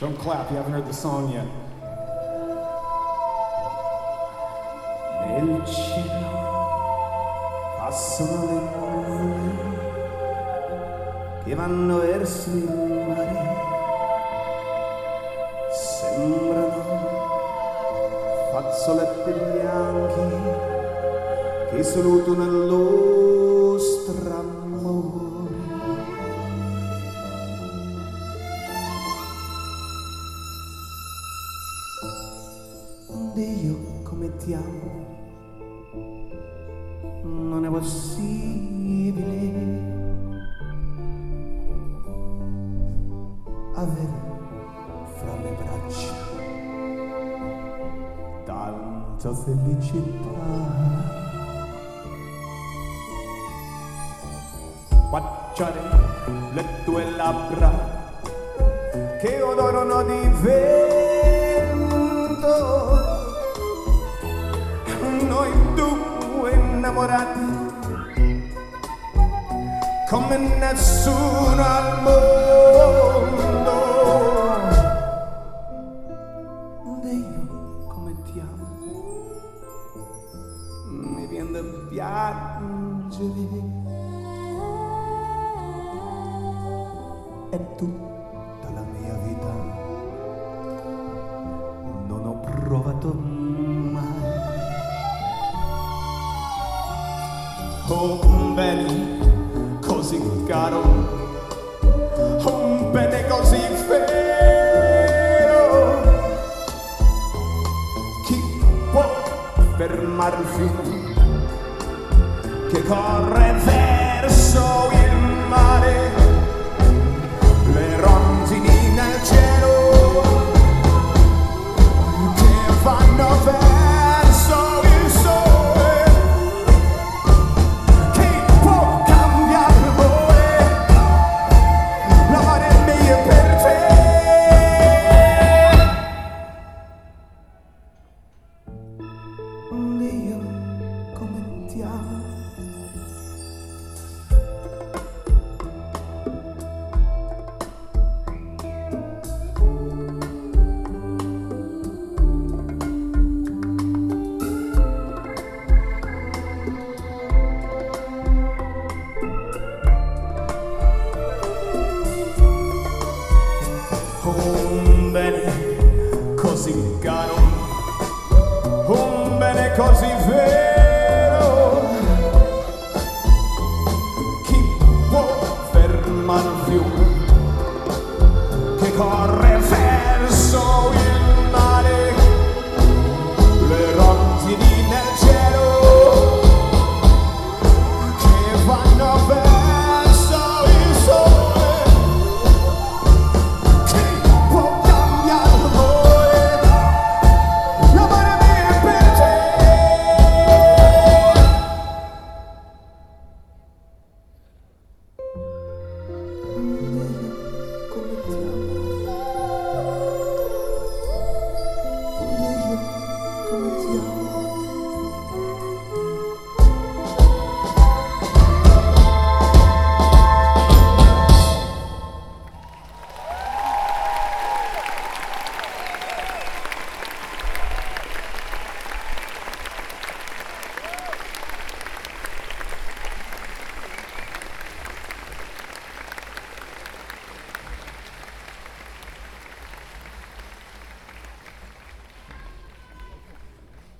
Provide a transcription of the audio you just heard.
Don't clap, you haven't heard the song yet. Nel cielo passano le nuvole che vanno verso il mare. Sembrano fazzoletti bianchi che salutano lo stramore. Dio come ti amo, non è possibile avere fra le braccia tanta felicità. Baciare le tue labbra che odorano di vento innamorati come nessuno al mondo. Dio, come ti amo, mi viene da piangere. È tutta la mia vita, non ho provato mai. Un bene così caro, un bene così vero. Chi può fiume che corre verso un bene così vero. Chi può fermare fiume che corre